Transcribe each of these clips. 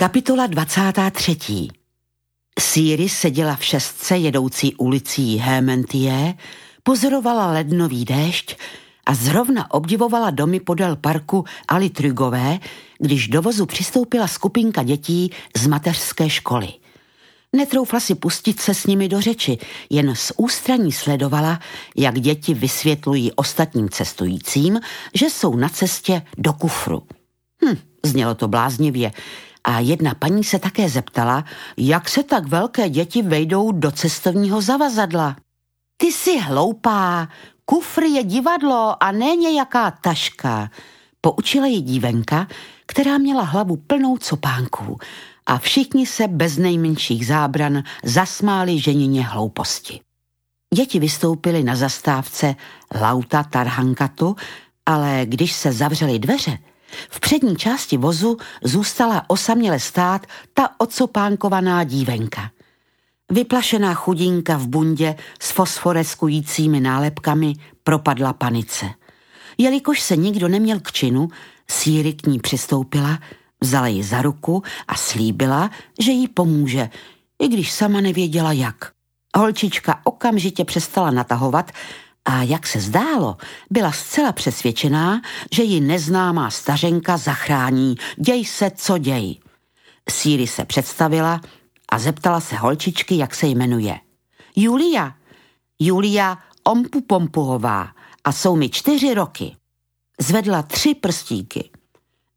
Kapitola 23. Siri seděla v šestce jedoucí ulicí Hémentie, pozorovala lednový déšť a zrovna obdivovala domy podél parku Alitrygové, když do vozu přistoupila skupinka dětí z mateřské školy. Netroufla si pustit se s nimi do řeči, jen z ústraní sledovala, jak děti vysvětlují ostatním cestujícím, že jsou na cestě do kufru. Hm, znělo to bláznivě, a jedna paní se také zeptala, jak se tak velké děti vejdou do cestovního zavazadla. Ty jsi hloupá, kufr je divadlo a ne nějaká taška. Poučila ji dívenka, která měla hlavu plnou copánků a všichni se bez nejmenších zábran zasmáli ženině hlouposti. Děti vystoupily na zastávce Lauta Tarhankatu, ale když se zavřely dveře, v přední části vozu zůstala osaměle stát ta ocopánkovaná dívenka. Vyplašená chudinka v bundě s fosforeskujícími nálepkami propadla panice. Jelikož se nikdo neměl k činu, Síry k ní přistoupila, vzala ji za ruku a slíbila, že jí pomůže, i když sama nevěděla jak. Holčička okamžitě přestala natahovat a jak se zdálo, byla zcela přesvědčená, že ji neznámá stařenka zachrání, děj se, co děj. Síry se představila a zeptala se holčičky, jak se jmenuje. Julia. Julia Ompu Pompuhová a jsou mi čtyři roky. Zvedla tři prstíky.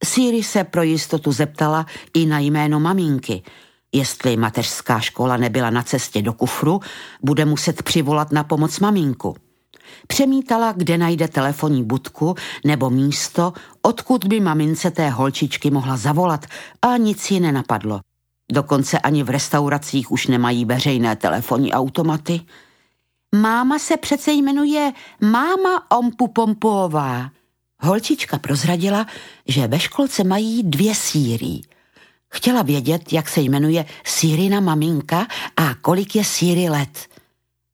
Síry se pro jistotu zeptala i na jméno maminky. Jestli mateřská škola nebyla na cestě do kufru, bude muset přivolat na pomoc maminku. Přemítala, kde najde telefonní budku nebo místo, odkud by mamince té holčičky mohla zavolat a nic ji nenapadlo. Dokonce ani v restauracích už nemají veřejné telefonní automaty. Máma se přece jmenuje Máma Ompu Pompuová. Holčička prozradila, že ve školce mají dvě síry. Chtěla vědět, jak se jmenuje Sírina maminka a kolik je Síry let.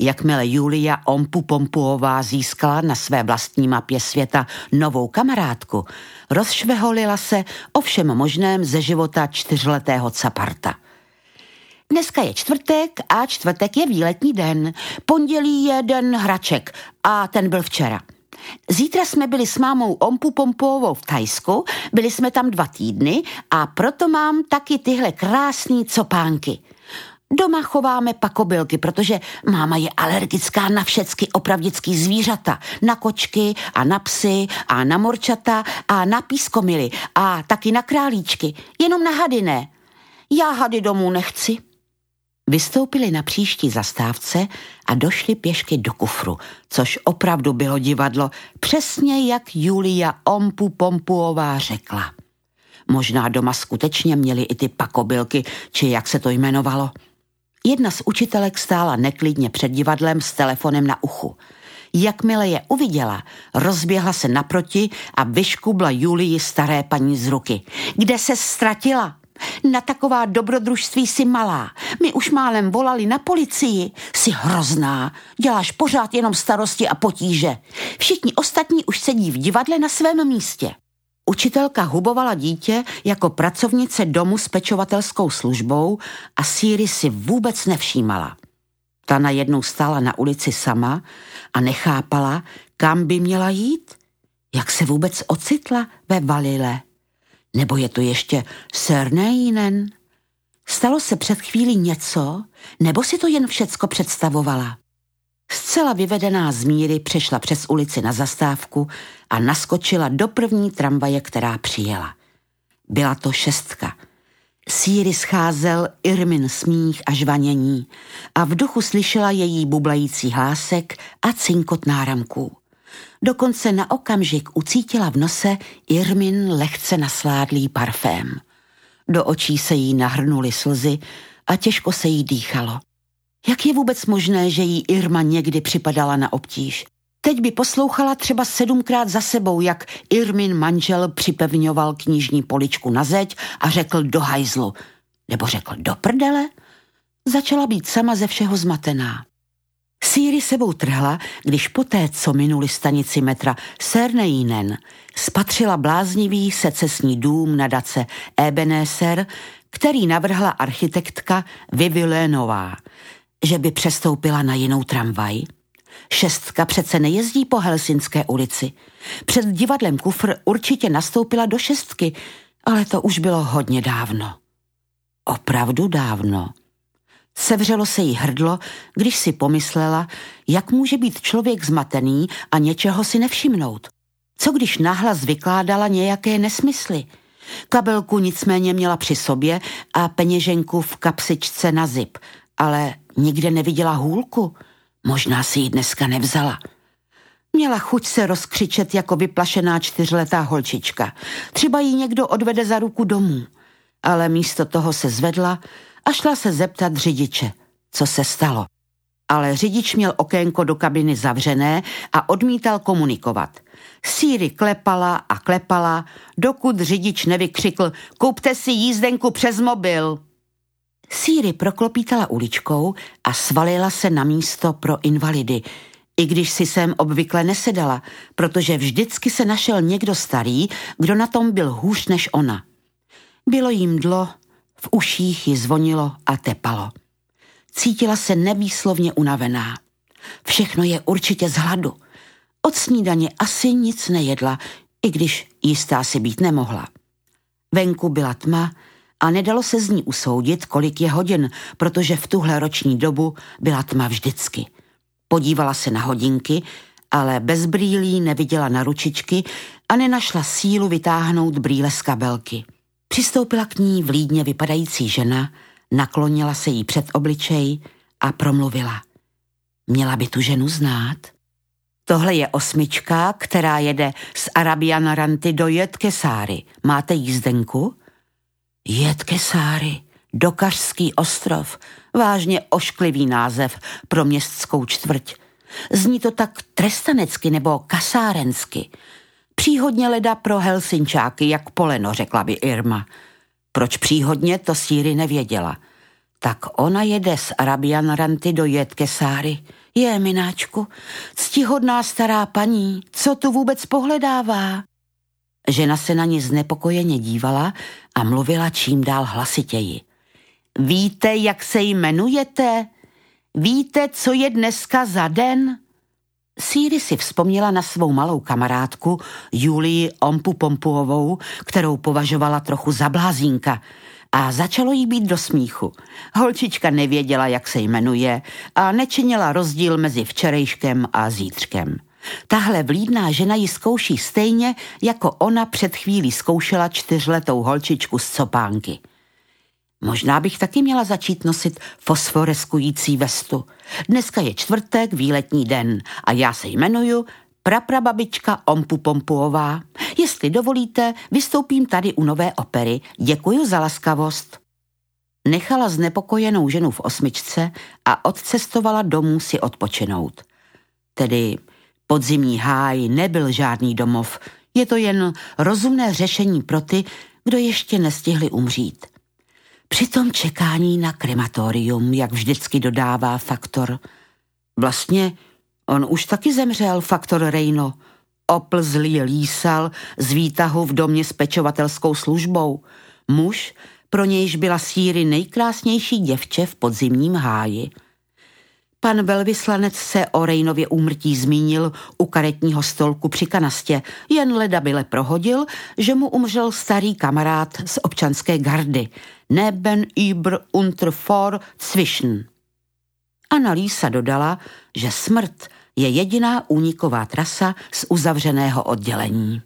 Jakmile Julia Ompu Pompuová získala na své vlastní mapě světa novou kamarádku, rozšveholila se o všem možném ze života čtyřletého caparta. Dneska je čtvrtek a čtvrtek je výletní den. Pondělí je den hraček a ten byl včera. Zítra jsme byli s mámou Ompu Pompovou v Tajsku, byli jsme tam dva týdny a proto mám taky tyhle krásné copánky – Doma chováme pakobylky, protože máma je alergická na všecky opravdický zvířata. Na kočky a na psy a na morčata a na pískomily a taky na králíčky. Jenom na hady ne. Já hady domů nechci. Vystoupili na příští zastávce a došli pěšky do kufru, což opravdu bylo divadlo, přesně jak Julia Ompu Pompuová řekla. Možná doma skutečně měli i ty pakobylky, či jak se to jmenovalo – Jedna z učitelek stála neklidně před divadlem s telefonem na uchu. Jakmile je uviděla, rozběhla se naproti a vyškubla Julii staré paní z ruky. Kde se ztratila? Na taková dobrodružství si malá. My už málem volali na policii. Jsi hrozná. Děláš pořád jenom starosti a potíže. Všichni ostatní už sedí v divadle na svém místě. Učitelka hubovala dítě jako pracovnice domu s pečovatelskou službou a Síry si vůbec nevšímala. Ta najednou stála na ulici sama a nechápala, kam by měla jít, jak se vůbec ocitla ve Valile. Nebo je to ještě Sernejinen? Stalo se před chvílí něco, nebo si to jen všecko představovala? Zcela vyvedená z míry přešla přes ulici na zastávku a naskočila do první tramvaje, která přijela. Byla to šestka. Síry scházel Irmin smích a žvanění a v duchu slyšela její bublající hlásek a cinkot náramků. Dokonce na okamžik ucítila v nose Irmin lehce nasládlý parfém. Do očí se jí nahrnuly slzy a těžko se jí dýchalo. Jak je vůbec možné, že jí Irma někdy připadala na obtíž? Teď by poslouchala třeba sedmkrát za sebou, jak Irmin manžel připevňoval knižní poličku na zeď a řekl do hajzlu. Nebo řekl do prdele? Začala být sama ze všeho zmatená. Síry sebou trhla, když poté, co minuli stanici metra Serneinen, spatřila bláznivý secesní dům nadace Ebenezer, který navrhla architektka Vivilénová, že by přestoupila na jinou tramvaj. Šestka přece nejezdí po Helsinské ulici. Před divadlem Kufr určitě nastoupila do šestky, ale to už bylo hodně dávno. Opravdu dávno. Sevřelo se jí hrdlo, když si pomyslela, jak může být člověk zmatený a něčeho si nevšimnout. Co když nahlas vykládala nějaké nesmysly? Kabelku nicméně měla při sobě a peněženku v kapsičce na zip, ale nikde neviděla hůlku. Možná si ji dneska nevzala. Měla chuť se rozkřičet jako vyplašená čtyřletá holčička. Třeba jí někdo odvede za ruku domů. Ale místo toho se zvedla a šla se zeptat řidiče, co se stalo. Ale řidič měl okénko do kabiny zavřené a odmítal komunikovat. Síry klepala a klepala, dokud řidič nevykřikl kupte si jízdenku přes mobil. Síry proklopítala uličkou a svalila se na místo pro invalidy, i když si sem obvykle nesedala, protože vždycky se našel někdo starý, kdo na tom byl hůř než ona. Bylo jim dlo, v uších ji zvonilo a tepalo. Cítila se nevýslovně unavená. Všechno je určitě z hladu. Od snídaně asi nic nejedla, i když jistá si být nemohla. Venku byla tma a nedalo se z ní usoudit, kolik je hodin, protože v tuhle roční dobu byla tma vždycky. Podívala se na hodinky, ale bez brýlí neviděla na ručičky a nenašla sílu vytáhnout brýle z kabelky. Přistoupila k ní vlídně vypadající žena, naklonila se jí před obličej a promluvila. Měla by tu ženu znát? Tohle je osmička, která jede z Arabiana Ranty do Jetkesáry. Máte jízdenku? Jetkesáry, Dokařský ostrov, vážně ošklivý název pro městskou čtvrť. Zní to tak trestanecky nebo kasárensky. Příhodně leda pro Helsinčáky, jak poleno, řekla by Irma. Proč příhodně, to Síry nevěděla. Tak ona jede z Arabian Ranty do Jetkesáry. Je, mináčku, ctihodná stará paní, co tu vůbec pohledává? Žena se na ní znepokojeně dívala a mluvila čím dál hlasitěji. Víte, jak se jmenujete? Víte, co je dneska za den? Síry si vzpomněla na svou malou kamarádku Julii Ompu Pompuovou, kterou považovala trochu za blázínka a začalo jí být do smíchu. Holčička nevěděla, jak se jmenuje a nečinila rozdíl mezi včerejškem a zítřkem. Tahle vlídná žena ji zkouší stejně, jako ona před chvílí zkoušela čtyřletou holčičku z copánky. Možná bych taky měla začít nosit fosforeskující vestu. Dneska je čtvrtek, výletní den a já se jmenuju praprababička Ompu Pompuová. Jestli dovolíte, vystoupím tady u nové opery. Děkuji za laskavost. Nechala znepokojenou ženu v osmičce a odcestovala domů si odpočinout. Tedy podzimní háj nebyl žádný domov, je to jen rozumné řešení pro ty, kdo ještě nestihli umřít. Při tom čekání na krematorium, jak vždycky dodává faktor. Vlastně on už taky zemřel, faktor Rejno. Oplzlý lísal z výtahu v domě s pečovatelskou službou. Muž, pro nějž byla síry nejkrásnější děvče v podzimním háji. Pan velvyslanec se o Rejnově úmrtí zmínil u karetního stolku při kanastě, jen leda byle prohodil, že mu umřel starý kamarád z občanské gardy, Neben über unter vor zwischen. Analýsa dodala, že smrt je jediná úniková trasa z uzavřeného oddělení.